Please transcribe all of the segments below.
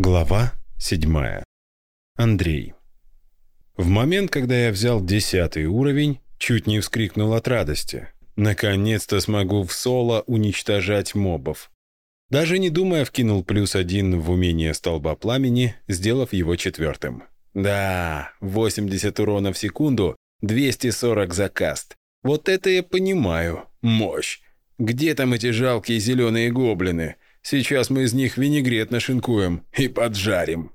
Глава 7. Андрей. В момент, когда я взял десятый уровень, чуть не вскрикнул от радости. Наконец-то смогу в соло уничтожать мобов. Даже не думая, вкинул плюс один в умение столба пламени, сделав его четвертым. Да, 80 урона в секунду, 240 за каст. Вот это я понимаю. Мощь. Где там эти жалкие зеленые гоблины? Сейчас мы из них винегрет нашинкуем и поджарим.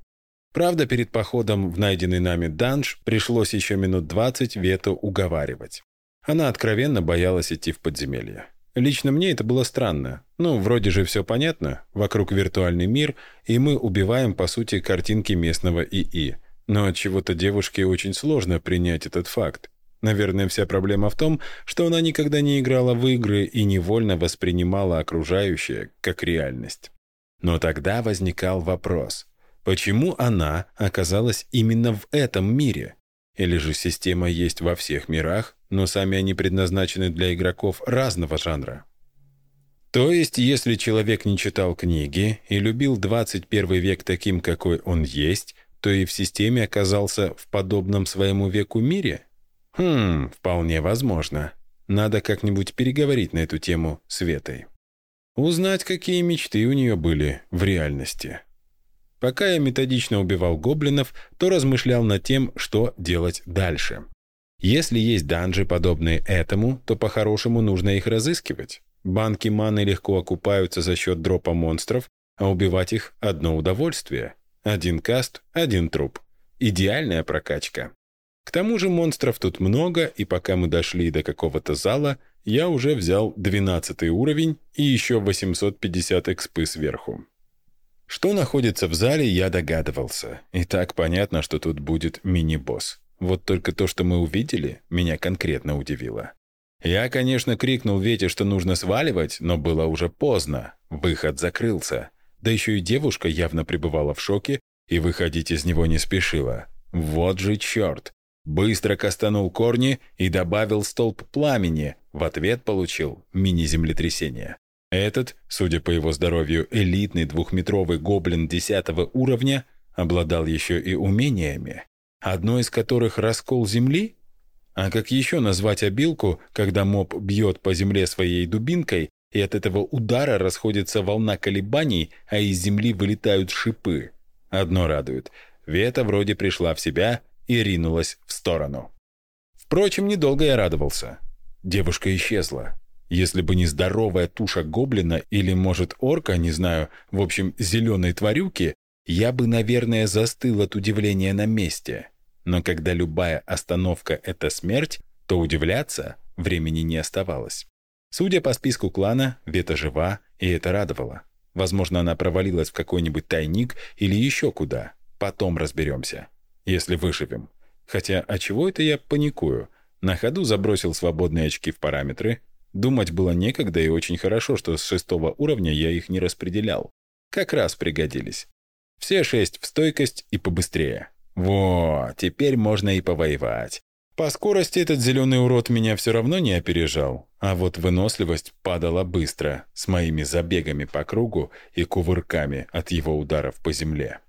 Правда, перед походом в найденный нами данж пришлось еще минут двадцать Вету уговаривать. Она откровенно боялась идти в подземелье. Лично мне это было странно. Ну, вроде же все понятно. Вокруг виртуальный мир, и мы убиваем, по сути, картинки местного ИИ. Но от чего-то девушке очень сложно принять этот факт. Наверное, вся проблема в том, что она никогда не играла в игры и невольно воспринимала окружающее как реальность. Но тогда возникал вопрос, почему она оказалась именно в этом мире? Или же система есть во всех мирах, но сами они предназначены для игроков разного жанра? То есть, если человек не читал книги и любил 21 век таким, какой он есть, то и в системе оказался в подобном своему веку мире – Хм, вполне возможно. Надо как-нибудь переговорить на эту тему с Ветой. Узнать, какие мечты у нее были в реальности. Пока я методично убивал гоблинов, то размышлял над тем, что делать дальше. Если есть данжи, подобные этому, то по-хорошему нужно их разыскивать. Банки маны легко окупаются за счет дропа монстров, а убивать их – одно удовольствие. Один каст – один труп. Идеальная прокачка. К тому же монстров тут много, и пока мы дошли до какого-то зала, я уже взял 12 уровень и еще 850 экспы сверху. Что находится в зале, я догадывался. И так понятно, что тут будет мини-босс. Вот только то, что мы увидели, меня конкретно удивило. Я, конечно, крикнул Вете, что нужно сваливать, но было уже поздно. Выход закрылся. Да еще и девушка явно пребывала в шоке и выходить из него не спешила. Вот же черт! Быстро кастанул корни и добавил столб пламени. В ответ получил мини-землетрясение. Этот, судя по его здоровью, элитный двухметровый гоблин десятого уровня обладал еще и умениями, одно из которых раскол земли? А как еще назвать обилку, когда моб бьет по земле своей дубинкой, и от этого удара расходится волна колебаний, а из земли вылетают шипы? Одно радует. Вета вроде пришла в себя и ринулась в сторону. Впрочем, недолго я радовался. Девушка исчезла. Если бы не здоровая туша гоблина или, может, орка, не знаю, в общем, зеленой тварюки, я бы, наверное, застыл от удивления на месте. Но когда любая остановка — это смерть, то удивляться времени не оставалось. Судя по списку клана, Вета жива, и это радовало. Возможно, она провалилась в какой-нибудь тайник или еще куда. Потом разберемся если выживем. Хотя, а чего это я паникую? На ходу забросил свободные очки в параметры. Думать было некогда, и очень хорошо, что с шестого уровня я их не распределял. Как раз пригодились. Все шесть в стойкость и побыстрее. Во, теперь можно и повоевать. По скорости этот зеленый урод меня все равно не опережал, а вот выносливость падала быстро, с моими забегами по кругу и кувырками от его ударов по земле.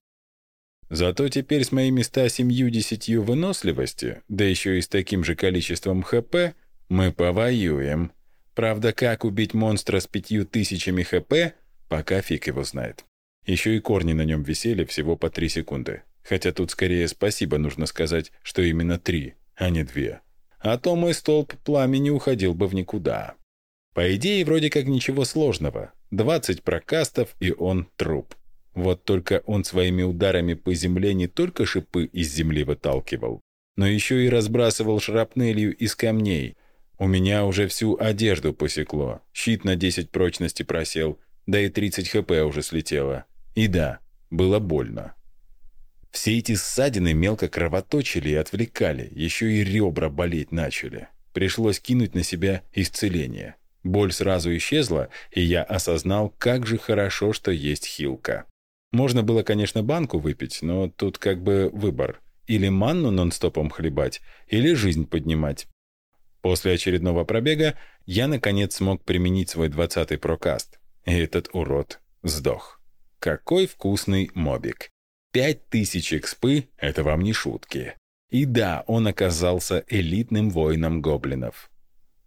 Зато теперь с моими 170 выносливости, да еще и с таким же количеством ХП, мы повоюем. Правда, как убить монстра с пятью тысячами ХП, пока фиг его знает. Еще и корни на нем висели всего по 3 секунды. Хотя тут скорее спасибо нужно сказать, что именно 3, а не 2. А то мой столб пламени уходил бы в никуда. По идее, вроде как ничего сложного. 20 прокастов, и он труп. Вот только он своими ударами по земле не только шипы из земли выталкивал, но еще и разбрасывал шрапнелью из камней. У меня уже всю одежду посекло, щит на 10 прочности просел, да и 30 хп уже слетело. И да, было больно. Все эти ссадины мелко кровоточили и отвлекали, еще и ребра болеть начали. Пришлось кинуть на себя исцеление. Боль сразу исчезла, и я осознал, как же хорошо, что есть хилка. Можно было, конечно, банку выпить, но тут как бы выбор. Или манну нон-стопом хлебать, или жизнь поднимать. После очередного пробега я, наконец, смог применить свой двадцатый прокаст. И этот урод сдох. какой вкусный мобик. Пять тысяч экспы — это вам не шутки. И да, он оказался элитным воином гоблинов.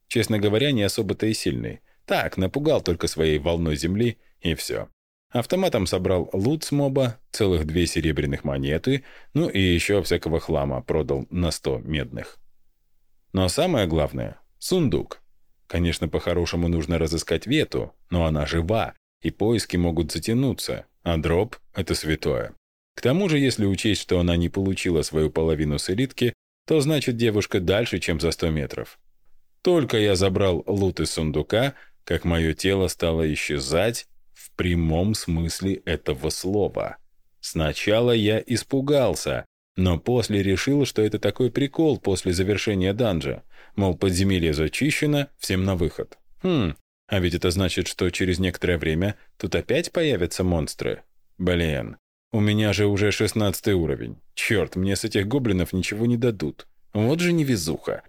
Честно говоря, не особо-то и сильный. Так, напугал только своей волной земли, и все. Автоматом собрал лут с моба, целых две серебряных монеты, ну и еще всякого хлама продал на сто медных. Но самое главное — сундук. Конечно, по-хорошему нужно разыскать Вету, но она жива, и поиски могут затянуться, а дроп — это святое. К тому же, если учесть, что она не получила свою половину с элитки, то значит девушка дальше, чем за 100 метров. Только я забрал лут из сундука, как мое тело стало исчезать прямом смысле этого слова. Сначала я испугался, но после решил, что это такой прикол после завершения данжа. Мол, подземелье зачищено, всем на выход. Хм, а ведь это значит, что через некоторое время тут опять появятся монстры. Блин, у меня же уже шестнадцатый уровень. Черт, мне с этих гоблинов ничего не дадут. Вот же невезуха.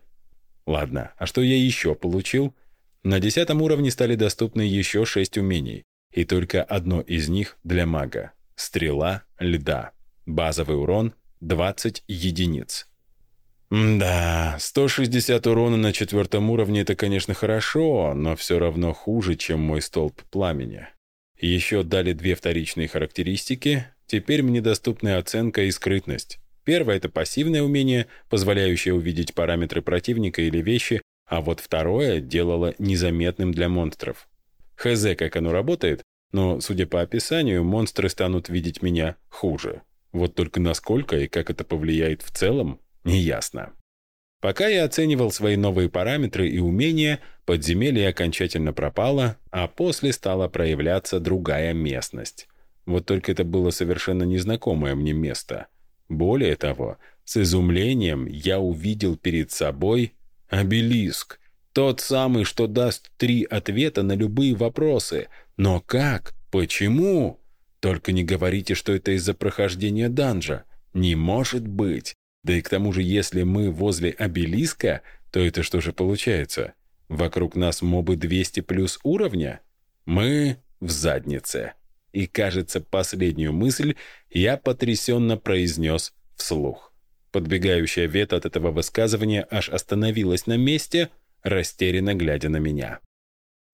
Ладно, а что я еще получил? На десятом уровне стали доступны еще шесть умений, и только одно из них для мага. Стрела льда. Базовый урон 20 единиц. Да, 160 урона на четвертом уровне – это, конечно, хорошо, но все равно хуже, чем мой столб пламени. Еще дали две вторичные характеристики. Теперь мне доступны оценка и скрытность. Первое – это пассивное умение, позволяющее увидеть параметры противника или вещи, а вот второе делало незаметным для монстров. Хз, как оно работает, но, судя по описанию, монстры станут видеть меня хуже. Вот только насколько и как это повлияет в целом, неясно. Пока я оценивал свои новые параметры и умения, подземелье окончательно пропало, а после стала проявляться другая местность. Вот только это было совершенно незнакомое мне место. Более того, с изумлением я увидел перед собой обелиск. Тот самый, что даст три ответа на любые вопросы. Но как? Почему? Только не говорите, что это из-за прохождения данжа. Не может быть. Да и к тому же, если мы возле обелиска, то это что же получается? Вокруг нас мобы 200 плюс уровня? Мы в заднице. И, кажется, последнюю мысль я потрясенно произнес вслух. Подбегающая вет от этого высказывания аж остановилась на месте, растерянно глядя на меня.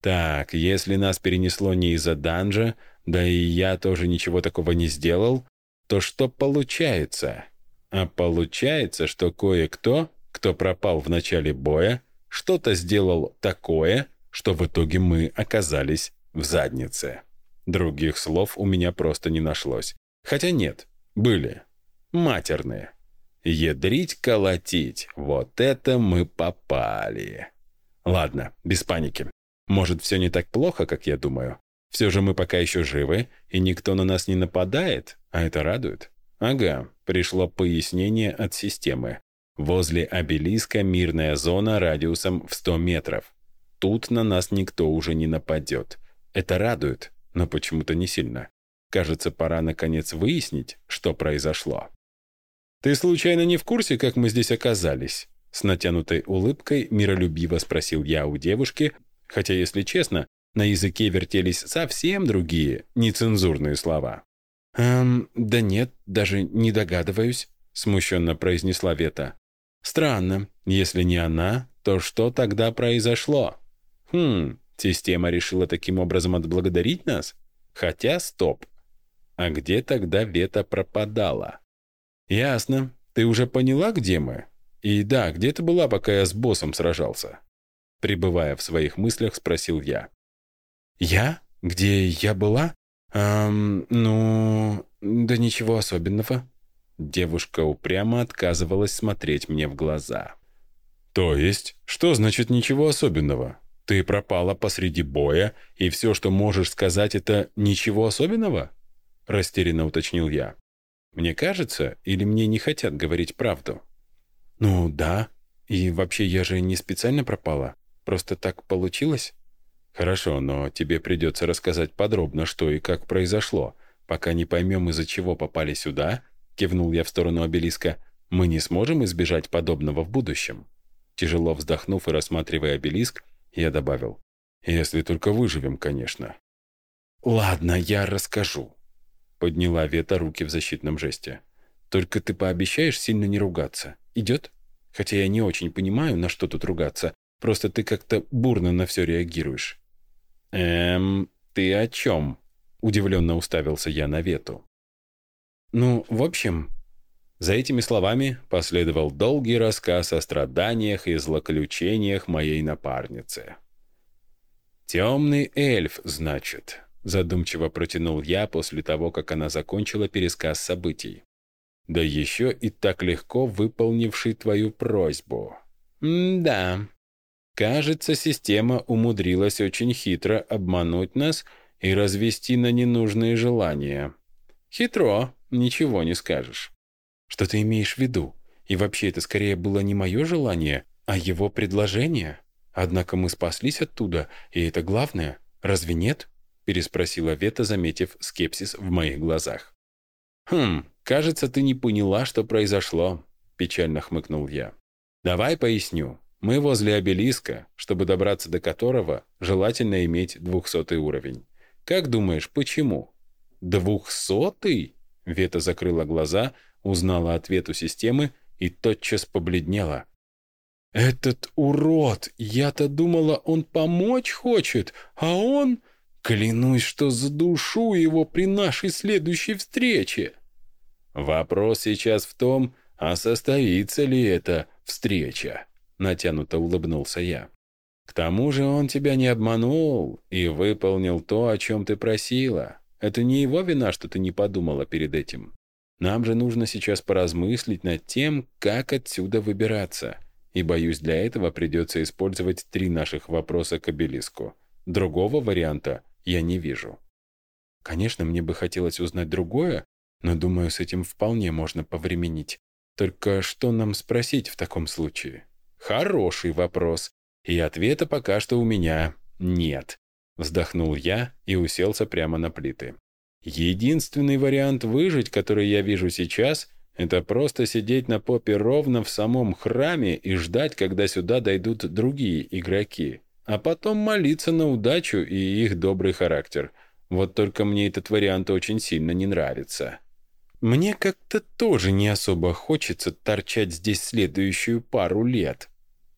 Так, если нас перенесло не из-за данжа, да и я тоже ничего такого не сделал, то что получается? А получается, что кое-кто, кто пропал в начале боя, что-то сделал такое, что в итоге мы оказались в заднице. Других слов у меня просто не нашлось. Хотя нет, были. Матерные. Ядрить, колотить. Вот это мы попали. Ладно, без паники. Может, все не так плохо, как я думаю. Все же мы пока еще живы, и никто на нас не нападает, а это радует. Ага, пришло пояснение от системы. Возле обелиска мирная зона радиусом в 100 метров. Тут на нас никто уже не нападет. Это радует, но почему-то не сильно. Кажется, пора наконец выяснить, что произошло. «Ты случайно не в курсе, как мы здесь оказались?» С натянутой улыбкой миролюбиво спросил я у девушки, хотя, если честно, на языке вертелись совсем другие, нецензурные слова. «Эм, да нет, даже не догадываюсь», — смущенно произнесла Вета. «Странно. Если не она, то что тогда произошло? Хм, система решила таким образом отблагодарить нас? Хотя, стоп. А где тогда Вета пропадала?» «Ясно. Ты уже поняла, где мы? И да, где ты была, пока я с боссом сражался?» Пребывая в своих мыслях, спросил я. «Я? Где я была? Эм, ну, да ничего особенного». Девушка упрямо отказывалась смотреть мне в глаза. «То есть? Что значит ничего особенного? Ты пропала посреди боя, и все, что можешь сказать, это ничего особенного?» Растерянно уточнил я. «Мне кажется, или мне не хотят говорить правду?» «Ну, да. И вообще, я же не специально пропала. Просто так получилось?» «Хорошо, но тебе придется рассказать подробно, что и как произошло. Пока не поймем, из-за чего попали сюда», — кивнул я в сторону обелиска, «мы не сможем избежать подобного в будущем». Тяжело вздохнув и рассматривая обелиск, я добавил, «Если только выживем, конечно». «Ладно, я расскажу». подняла Вета руки в защитном жесте. «Только ты пообещаешь сильно не ругаться. Идет? Хотя я не очень понимаю, на что тут ругаться. Просто ты как-то бурно на все реагируешь». «Эм, ты о чем?» Удивленно уставился я на Вету. «Ну, в общем...» За этими словами последовал долгий рассказ о страданиях и злоключениях моей напарницы. «Темный эльф, значит», — задумчиво протянул я после того, как она закончила пересказ событий. «Да еще и так легко выполнивший твою просьбу». «Да. Кажется, система умудрилась очень хитро обмануть нас и развести на ненужные желания. Хитро, ничего не скажешь». «Что ты имеешь в виду? И вообще это скорее было не мое желание, а его предложение?» Однако мы спаслись оттуда, и это главное. Разве нет?» переспросила Вета, заметив скепсис в моих глазах. «Хм, кажется, ты не поняла, что произошло», печально хмыкнул я. «Давай поясню. Мы возле обелиска, чтобы добраться до которого желательно иметь двухсотый уровень. Как думаешь, почему?» «Двухсотый?» Вета закрыла глаза, узнала ответ у системы и тотчас побледнела. «Этот урод! Я-то думала, он помочь хочет, а он...» Клянусь, что задушу его при нашей следующей встрече. Вопрос сейчас в том, а состоится ли эта встреча, натянуто улыбнулся я. К тому же он тебя не обманул и выполнил то, о чем ты просила. Это не его вина, что ты не подумала перед этим. Нам же нужно сейчас поразмыслить над тем, как отсюда выбираться и, боюсь, для этого придется использовать три наших вопроса к обелиску. Другого варианта я не вижу. Конечно, мне бы хотелось узнать другое, но, думаю, с этим вполне можно повременить. Только что нам спросить в таком случае? Хороший вопрос. И ответа пока что у меня нет. Вздохнул я и уселся прямо на плиты. Единственный вариант выжить, который я вижу сейчас, это просто сидеть на попе ровно в самом храме и ждать, когда сюда дойдут другие игроки. А потом молиться на удачу и их добрый характер. Вот только мне этот вариант очень сильно не нравится. Мне как-то тоже не особо хочется торчать здесь следующую пару лет.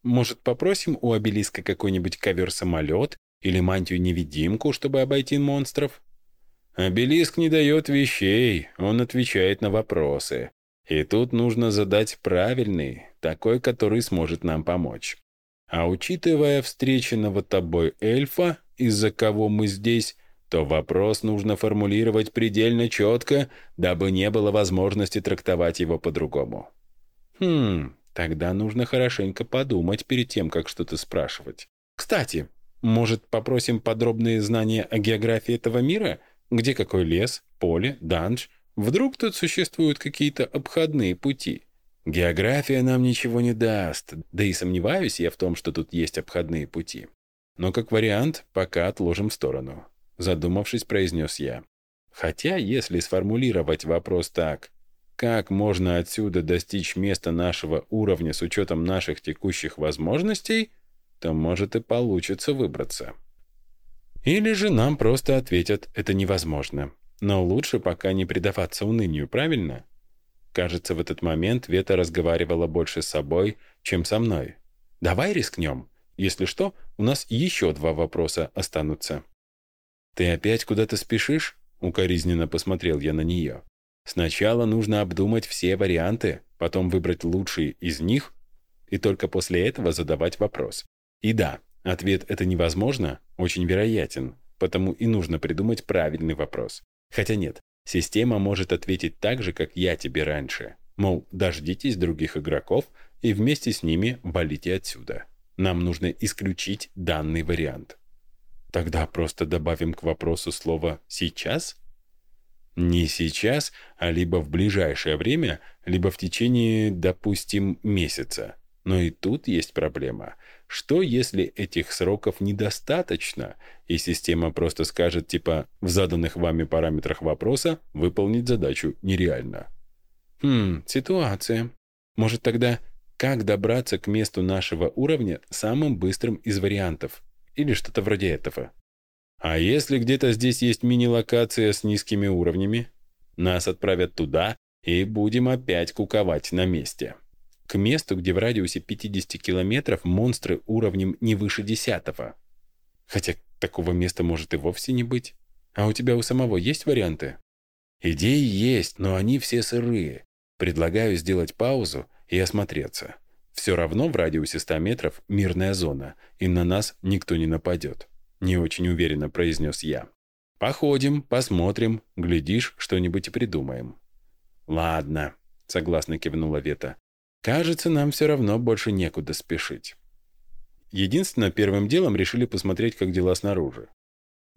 Может, попросим у обелиска какой-нибудь ковер-самолет или мантию-невидимку, чтобы обойти монстров? Обелиск не дает вещей, он отвечает на вопросы. И тут нужно задать правильный, такой, который сможет нам помочь. А учитывая встреченного тобой эльфа, из-за кого мы здесь, то вопрос нужно формулировать предельно четко, дабы не было возможности трактовать его по-другому. Хм, тогда нужно хорошенько подумать перед тем, как что-то спрашивать. Кстати, может, попросим подробные знания о географии этого мира? Где какой лес, поле, данж, Вдруг тут существуют какие-то обходные пути? География нам ничего не даст, да и сомневаюсь я в том, что тут есть обходные пути. Но как вариант, пока отложим в сторону. Задумавшись, произнес я. Хотя, если сформулировать вопрос так, как можно отсюда достичь места нашего уровня с учетом наших текущих возможностей, то может и получится выбраться. Или же нам просто ответят «это невозможно». Но лучше пока не предаваться унынию, правильно? Кажется, в этот момент Вета разговаривала больше с собой, чем со мной. Давай рискнем. Если что, у нас еще два вопроса останутся. Ты опять куда-то спешишь? Укоризненно посмотрел я на нее. Сначала нужно обдумать все варианты, потом выбрать лучший из них и только после этого задавать вопрос. И да, ответ «это невозможно» очень вероятен, потому и нужно придумать правильный вопрос. Хотя нет, система может ответить так же, как я тебе раньше. Мол, дождитесь других игроков и вместе с ними валите отсюда. Нам нужно исключить данный вариант. Тогда просто добавим к вопросу слово «сейчас»? Не сейчас, а либо в ближайшее время, либо в течение, допустим, месяца. Но и тут есть проблема. Что, если этих сроков недостаточно, и система просто скажет, типа, в заданных вами параметрах вопроса выполнить задачу нереально? Хм, ситуация. Может тогда, как добраться к месту нашего уровня самым быстрым из вариантов? Или что-то вроде этого. А если где-то здесь есть мини-локация с низкими уровнями? Нас отправят туда, и будем опять куковать на месте. К месту, где в радиусе 50 километров монстры уровнем не выше десятого. Хотя такого места может и вовсе не быть. А у тебя у самого есть варианты? Идеи есть, но они все сырые. Предлагаю сделать паузу и осмотреться. Все равно в радиусе 100 метров мирная зона, и на нас никто не нападет. Не очень уверенно произнес я. Походим, посмотрим, глядишь, что-нибудь и придумаем. Ладно, согласно кивнула Вета. Кажется, нам все равно больше некуда спешить. Единственно, первым делом решили посмотреть, как дела снаружи.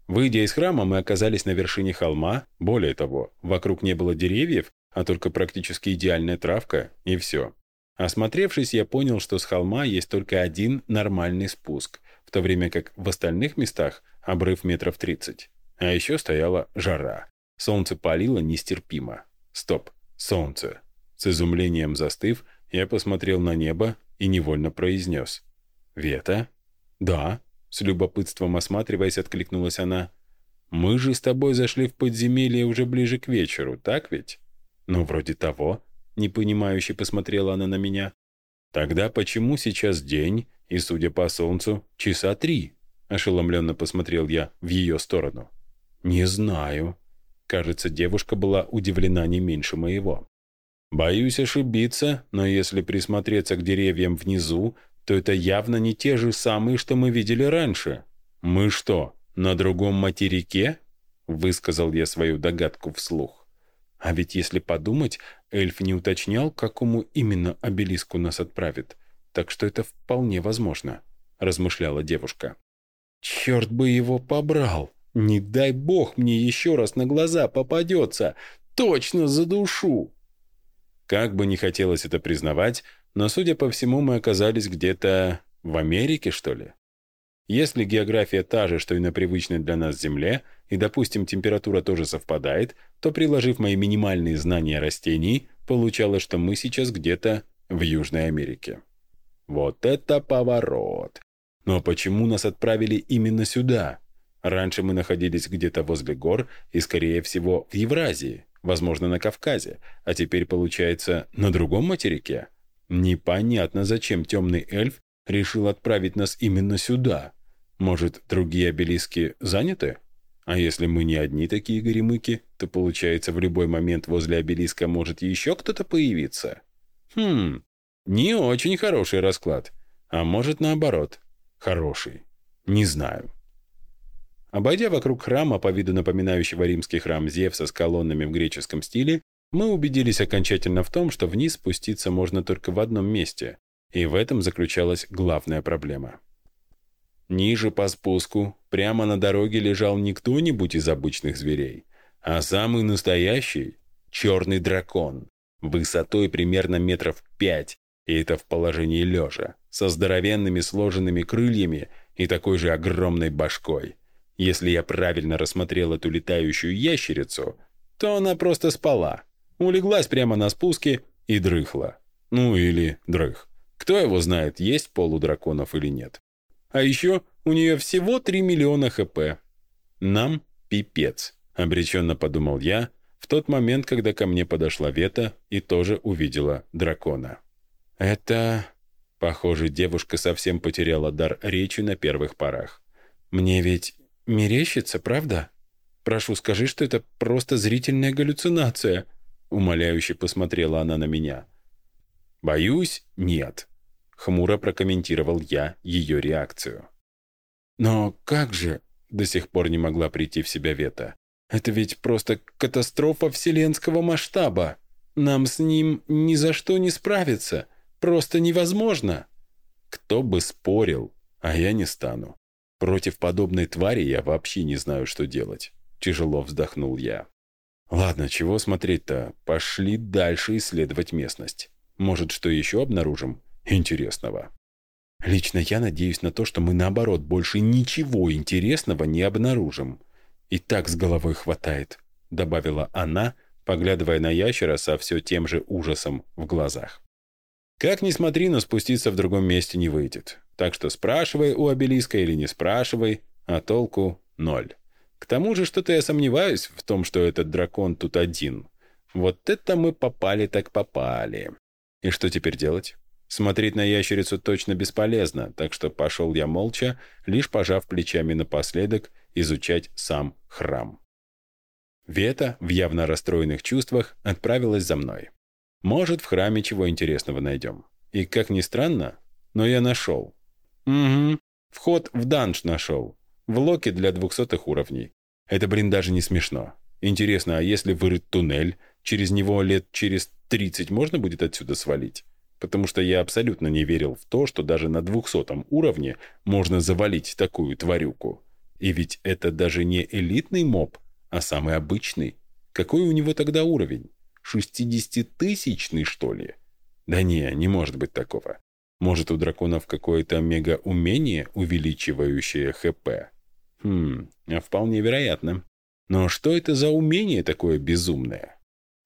Выйдя из храма, мы оказались на вершине холма. Более того, вокруг не было деревьев, а только практически идеальная травка, и все. Осмотревшись, я понял, что с холма есть только один нормальный спуск, в то время как в остальных местах обрыв метров 30. А еще стояла жара. Солнце палило нестерпимо. Стоп, солнце. С изумлением застыв, я посмотрел на небо и невольно произнес. «Вета?» «Да», с любопытством осматриваясь, откликнулась она. «Мы же с тобой зашли в подземелье уже ближе к вечеру, так ведь?» «Ну, вроде того», — непонимающе посмотрела она на меня. «Тогда почему сейчас день, и, судя по солнцу, часа три?» Ошеломленно посмотрел я в ее сторону. «Не знаю». Кажется, девушка была удивлена не меньше моего. «Боюсь ошибиться, но если присмотреться к деревьям внизу, то это явно не те же самые, что мы видели раньше. Мы что, на другом материке? Высказал я свою догадку вслух. А ведь если подумать, эльф не уточнял, к какому именно обелиску нас отправит. Так что это вполне возможно, размышляла девушка. Черт бы его побрал! Не дай бог мне еще раз на глаза попадется! Точно за душу! Как бы не хотелось это признавать, но, судя по всему, мы оказались где-то в Америке, что ли? Если география та же, что и на привычной для нас Земле, и, допустим, температура тоже совпадает, то, приложив мои минимальные знания растений, получалось, что мы сейчас где-то в Южной Америке. Вот это поворот! Но почему нас отправили именно сюда? Раньше мы находились где-то возле гор и, скорее всего, в Евразии, возможно, на Кавказе, а теперь, получается, на другом материке? Непонятно, зачем темный эльф решил отправить нас именно сюда. Может, другие обелиски заняты? А если мы не одни такие горемыки, то, получается, в любой момент возле обелиска может еще кто-то появиться? Хм, не очень хороший расклад. А может, наоборот, хороший. Не знаю. Обойдя вокруг храма, по виду напоминающего римский храм Зевса с колоннами в греческом стиле, мы убедились окончательно в том, что вниз спуститься можно только в одном месте, и в этом заключалась главная проблема. Ниже по спуску, прямо на дороге лежал не кто-нибудь из обычных зверей, а самый настоящий черный дракон, высотой примерно метров пять, и это в положении лежа, со здоровенными сложенными крыльями и такой же огромной башкой. Если я правильно рассмотрел эту летающую ящерицу, то она просто спала, улеглась прямо на спуске и дрыхла. Ну или дрых. Кто его знает, есть полудраконов или нет. А еще у нее всего 3 миллиона хп. Нам пипец, обреченно подумал я, в тот момент, когда ко мне подошла Вета и тоже увидела дракона. Это... Похоже, девушка совсем потеряла дар речи на первых порах. Мне ведь мерещится, правда? Прошу, скажи, что это просто зрительная галлюцинация. Умоляюще посмотрела она на меня. «Боюсь, нет», — хмуро прокомментировал я ее реакцию. «Но как же?» — до сих пор не могла прийти в себя Вета. «Это ведь просто катастрофа вселенского масштаба. Нам с ним ни за что не справиться. Просто невозможно». Кто бы спорил, а я не стану. Против подобной твари я вообще не знаю, что делать. Тяжело вздохнул я. Ладно, чего смотреть-то? Пошли дальше исследовать местность. Может, что еще обнаружим интересного? Лично я надеюсь на то, что мы, наоборот, больше ничего интересного не обнаружим. И так с головой хватает, добавила она, поглядывая на ящера со все тем же ужасом в глазах. Как ни смотри, но спуститься в другом месте не выйдет. Так что спрашивай у обелиска или не спрашивай, а толку ноль. К тому же что-то я сомневаюсь в том, что этот дракон тут один. Вот это мы попали так попали. И что теперь делать? Смотреть на ящерицу точно бесполезно, так что пошел я молча, лишь пожав плечами напоследок изучать сам храм. Вета, в явно расстроенных чувствах, отправилась за мной. Может, в храме чего интересного найдем. И, как ни странно, но я нашел. Угу, вход в данж нашел. В локе для двухсотых уровней. Это, блин, даже не смешно. Интересно, а если вырыть туннель, через него лет через 30 можно будет отсюда свалить? Потому что я абсолютно не верил в то, что даже на двухсотом уровне можно завалить такую тварюку. И ведь это даже не элитный моб, а самый обычный. Какой у него тогда уровень? Шестидесятитысячный, что ли? Да не, не может быть такого. Может, у драконов какое-то мега-умение, увеличивающее ХП? Хм, а вполне вероятно. Но что это за умение такое безумное?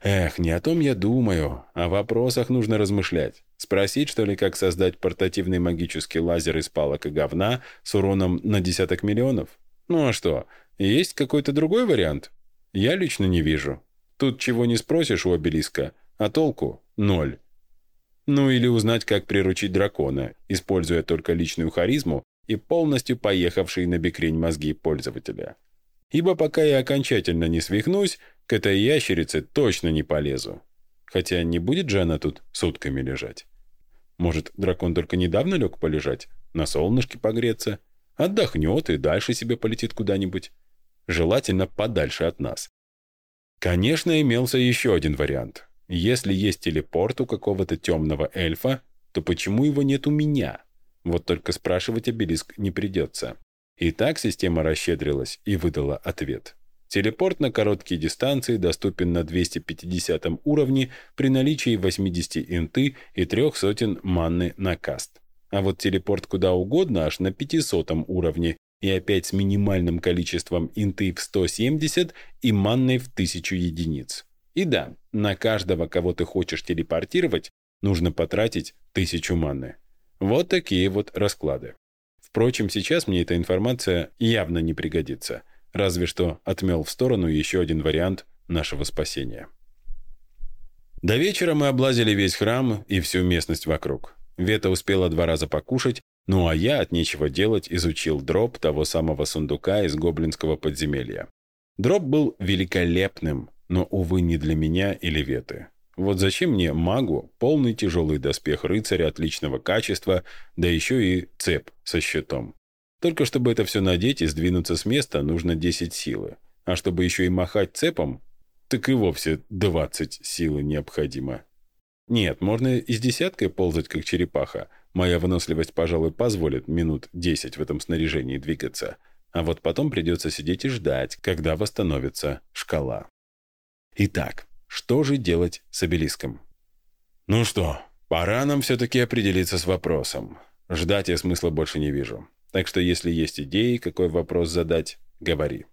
Эх, не о том я думаю. О вопросах нужно размышлять. Спросить, что ли, как создать портативный магический лазер из палок и говна с уроном на десяток миллионов? Ну а что, есть какой-то другой вариант? Я лично не вижу. Тут чего не спросишь у обелиска, а толку – ноль. Ну или узнать, как приручить дракона, используя только личную харизму и полностью поехавшие на бекрень мозги пользователя. Ибо пока я окончательно не свихнусь, к этой ящерице точно не полезу. Хотя не будет же она тут сутками лежать. Может, дракон только недавно лег полежать, на солнышке погреться, отдохнет и дальше себе полетит куда-нибудь. Желательно подальше от нас. Конечно, имелся еще один вариант. Если есть телепорт у какого-то темного эльфа, то почему его нет у меня? Вот только спрашивать обелиск не придется. И так система расщедрилась и выдала ответ. Телепорт на короткие дистанции доступен на 250 уровне при наличии 80 инты и трех сотен манны на каст. А вот телепорт куда угодно аж на 500 уровне и опять с минимальным количеством инты в 170 и манной в 1000 единиц. И да, на каждого, кого ты хочешь телепортировать, нужно потратить 1000 манны. Вот такие вот расклады. Впрочем, сейчас мне эта информация явно не пригодится, разве что отмел в сторону еще один вариант нашего спасения. До вечера мы облазили весь храм и всю местность вокруг. Вета успела два раза покушать, ну а я от нечего делать изучил дроп того самого сундука из гоблинского подземелья. Дроп был великолепным, но, увы, не для меня или Веты. Вот зачем мне магу полный тяжелый доспех рыцаря отличного качества, да еще и цеп со щитом. Только чтобы это все надеть и сдвинуться с места, нужно 10 силы. А чтобы еще и махать цепом, так и вовсе 20 силы необходимо. Нет, можно и с десяткой ползать, как черепаха. Моя выносливость, пожалуй, позволит минут 10 в этом снаряжении двигаться. А вот потом придется сидеть и ждать, когда восстановится шкала. Итак, что же делать с обелиском? Ну что, пора нам все-таки определиться с вопросом. Ждать я смысла больше не вижу. Так что если есть идеи, какой вопрос задать, говори.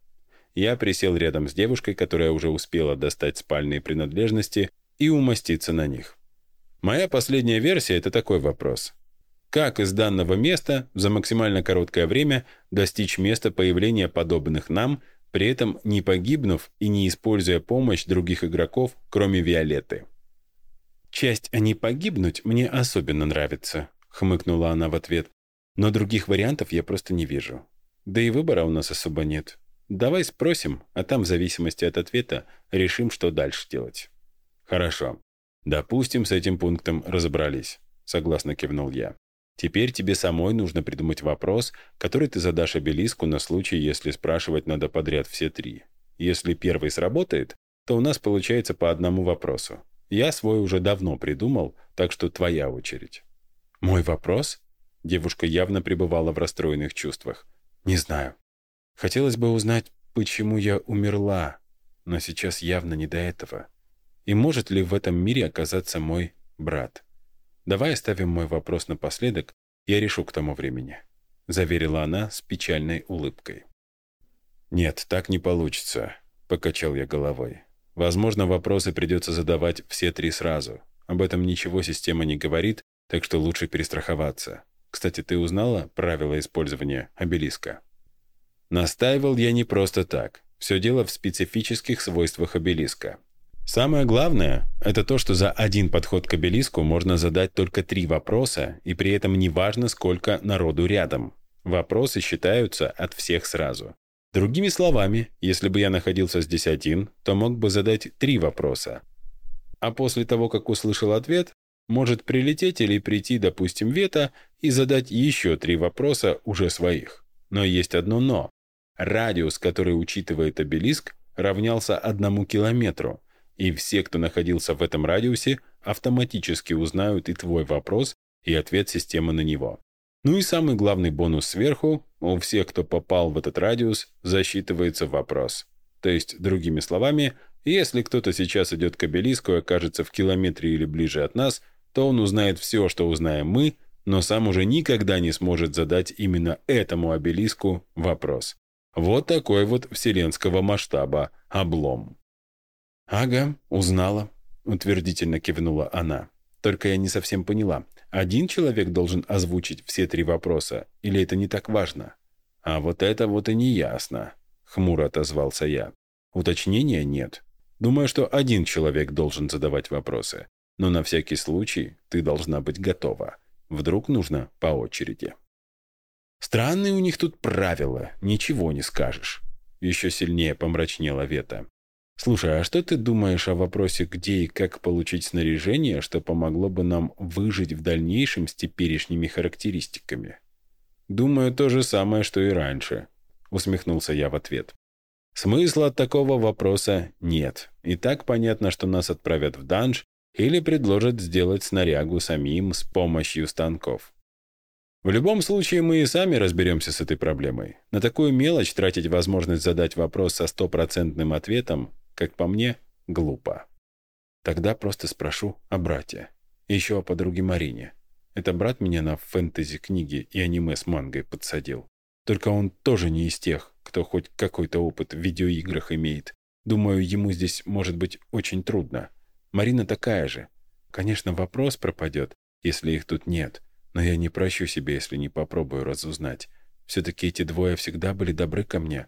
Я присел рядом с девушкой, которая уже успела достать спальные принадлежности и умоститься на них. Моя последняя версия – это такой вопрос. Как из данного места за максимально короткое время достичь места появления подобных нам при этом не погибнув и не используя помощь других игроков, кроме Виолетты. «Часть «а не погибнуть» мне особенно нравится», — хмыкнула она в ответ. «Но других вариантов я просто не вижу. Да и выбора у нас особо нет. Давай спросим, а там в зависимости от ответа решим, что дальше делать». «Хорошо. Допустим, с этим пунктом разобрались», — согласно кивнул я. Теперь тебе самой нужно придумать вопрос, который ты задашь обелиску на случай, если спрашивать надо подряд все три. Если первый сработает, то у нас получается по одному вопросу. Я свой уже давно придумал, так что твоя очередь. Мой вопрос? Девушка явно пребывала в расстроенных чувствах. Не знаю. Хотелось бы узнать, почему я умерла, но сейчас явно не до этого. И может ли в этом мире оказаться мой брат? «Давай оставим мой вопрос напоследок, я решу к тому времени», — заверила она с печальной улыбкой. «Нет, так не получится», — покачал я головой. «Возможно, вопросы придется задавать все три сразу. Об этом ничего система не говорит, так что лучше перестраховаться. Кстати, ты узнала правила использования обелиска?» Настаивал я не просто так. Все дело в специфических свойствах обелиска. Самое главное – это то, что за один подход к обелиску можно задать только три вопроса, и при этом неважно, сколько народу рядом. Вопросы считаются от всех сразу. Другими словами, если бы я находился здесь один, то мог бы задать три вопроса. А после того, как услышал ответ, может прилететь или прийти, допустим, Вета и задать еще три вопроса уже своих. Но есть одно «но». Радиус, который учитывает обелиск, равнялся одному километру, и все, кто находился в этом радиусе, автоматически узнают и твой вопрос, и ответ системы на него. Ну и самый главный бонус сверху – у всех, кто попал в этот радиус, засчитывается вопрос. То есть, другими словами, если кто-то сейчас идет к обелиску и окажется в километре или ближе от нас, то он узнает все, что узнаем мы, но сам уже никогда не сможет задать именно этому обелиску вопрос. Вот такой вот вселенского масштаба облом. «Ага, узнала», — утвердительно кивнула она. «Только я не совсем поняла. Один человек должен озвучить все три вопроса, или это не так важно? А вот это вот и не ясно, хмуро отозвался я. Уточнения нет. Думаю, что один человек должен задавать вопросы, но на всякий случай ты должна быть готова. Вдруг нужно по очереди. Странные у них тут правила, ничего не скажешь. Еще сильнее помрачнела Вета. Слушай, а что ты думаешь о вопросе, где и как получить снаряжение, что помогло бы нам выжить в дальнейшем с теперешними характеристиками? Думаю, то же самое, что и раньше, усмехнулся я в ответ. Смысла от такого вопроса нет. И так понятно, что нас отправят в данж или предложат сделать снарягу самим с помощью станков. В любом случае, мы и сами разберемся с этой проблемой. На такую мелочь тратить возможность задать вопрос со стопроцентным ответом как по мне, глупо. Тогда просто спрошу о брате. Еще о подруге Марине. Это брат меня на фэнтези-книги и аниме с мангой подсадил. Только он тоже не из тех, кто хоть какой-то опыт в видеоиграх имеет. Думаю, ему здесь может быть очень трудно. Марина такая же. Конечно, вопрос пропадет, если их тут нет. Но я не прощу себе, если не попробую разузнать. Все-таки эти двое всегда были добры ко мне.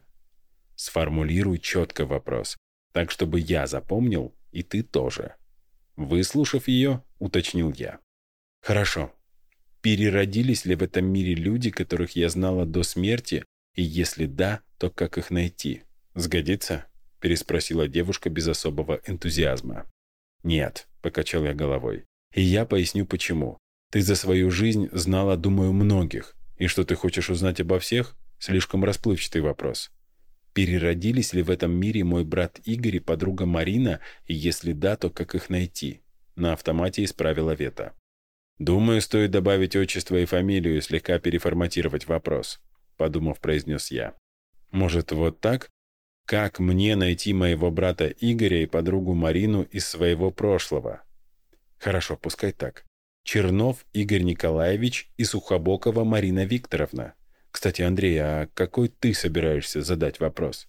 Сформулируй четко вопрос так чтобы я запомнил, и ты тоже. Выслушав ее, уточнил я. Хорошо. Переродились ли в этом мире люди, которых я знала до смерти, и если да, то как их найти? Сгодится? Переспросила девушка без особого энтузиазма. Нет, покачал я головой. И я поясню почему. Ты за свою жизнь знала, думаю, многих. И что ты хочешь узнать обо всех? Слишком расплывчатый вопрос. Переродились ли в этом мире мой брат Игорь и подруга Марина, и если да, то как их найти? На автомате исправила Вета. «Думаю, стоит добавить отчество и фамилию и слегка переформатировать вопрос», подумав, произнес я. «Может, вот так? Как мне найти моего брата Игоря и подругу Марину из своего прошлого?» «Хорошо, пускай так. Чернов Игорь Николаевич и Сухобокова Марина Викторовна. Кстати, Андрей, а какой ты собираешься задать вопрос?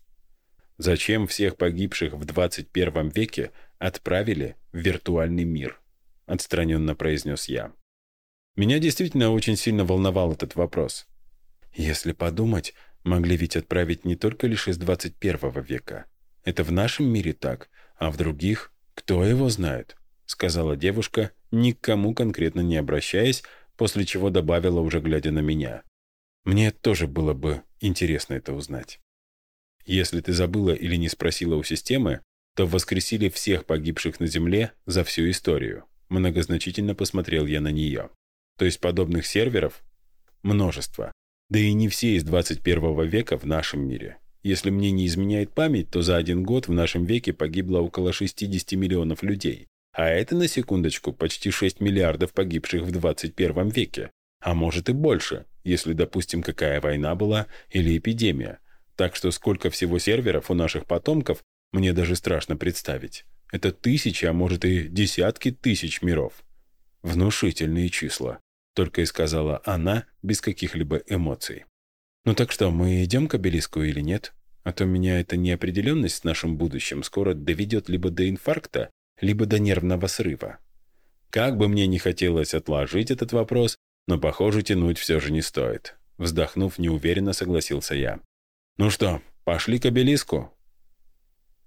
Зачем всех погибших в 21 веке отправили в виртуальный мир? Отстраненно произнес я. Меня действительно очень сильно волновал этот вопрос. Если подумать, могли ведь отправить не только лишь из 21 века. Это в нашем мире так, а в других кто его знает, сказала девушка, никому конкретно не обращаясь, после чего добавила, уже глядя на меня. Мне тоже было бы интересно это узнать. Если ты забыла или не спросила у системы, то воскресили всех погибших на Земле за всю историю. Многозначительно посмотрел я на нее. То есть подобных серверов множество. Да и не все из 21 века в нашем мире. Если мне не изменяет память, то за один год в нашем веке погибло около 60 миллионов людей. А это, на секундочку, почти 6 миллиардов погибших в 21 веке. А может и больше если, допустим, какая война была или эпидемия. Так что сколько всего серверов у наших потомков, мне даже страшно представить. Это тысячи, а может и десятки тысяч миров. Внушительные числа, только и сказала она без каких-либо эмоций. Ну так что, мы идем к обелиску или нет? А то меня эта неопределенность в нашем будущем скоро доведет либо до инфаркта, либо до нервного срыва. Как бы мне не хотелось отложить этот вопрос, но, похоже, тянуть все же не стоит. Вздохнув, неуверенно согласился я. «Ну что, пошли к обелиску?»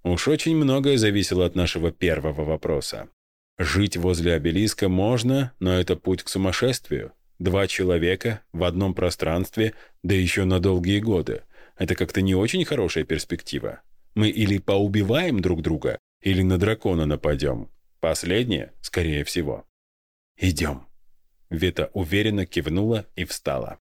Уж очень многое зависело от нашего первого вопроса. Жить возле обелиска можно, но это путь к сумасшествию. Два человека в одном пространстве, да еще на долгие годы. Это как-то не очень хорошая перспектива. Мы или поубиваем друг друга, или на дракона нападем. Последнее, скорее всего. «Идем». Вета уверенно кивнула и встала.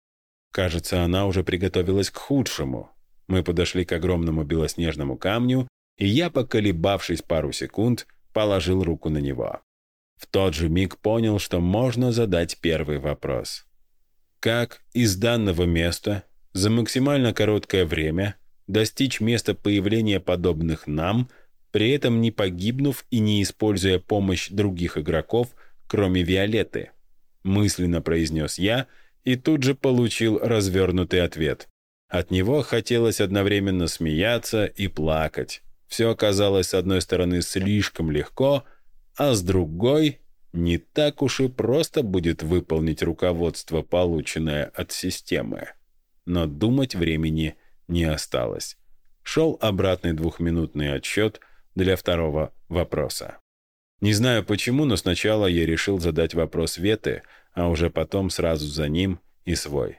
Кажется, она уже приготовилась к худшему. Мы подошли к огромному белоснежному камню, и я, поколебавшись пару секунд, положил руку на него. В тот же миг понял, что можно задать первый вопрос. Как из данного места за максимально короткое время достичь места появления подобных нам, при этом не погибнув и не используя помощь других игроков, кроме Виолетты? Мысленно произнес я и тут же получил развернутый ответ. От него хотелось одновременно смеяться и плакать. Все оказалось, с одной стороны, слишком легко, а с другой не так уж и просто будет выполнить руководство, полученное от системы. Но думать времени не осталось. Шел обратный двухминутный отсчет для второго вопроса. Не знаю почему, но сначала я решил задать вопрос Веты, а уже потом сразу за ним и свой.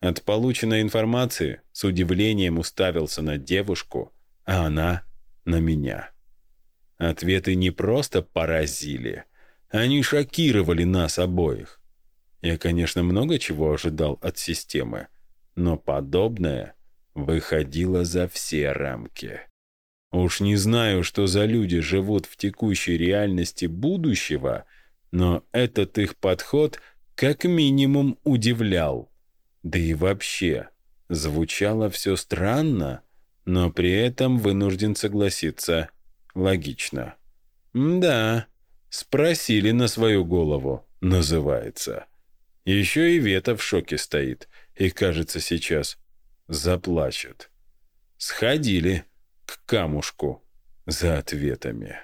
От полученной информации с удивлением уставился на девушку, а она на меня. Ответы не просто поразили, они шокировали нас обоих. Я, конечно, много чего ожидал от системы, но подобное выходило за все рамки. Уж не знаю, что за люди живут в текущей реальности будущего, но этот их подход как минимум удивлял. Да и вообще, звучало все странно, но при этом вынужден согласиться. Логично. Да, спросили на свою голову, называется. Еще и Вета в шоке стоит и, кажется, сейчас заплачет. Сходили к камушку за ответами.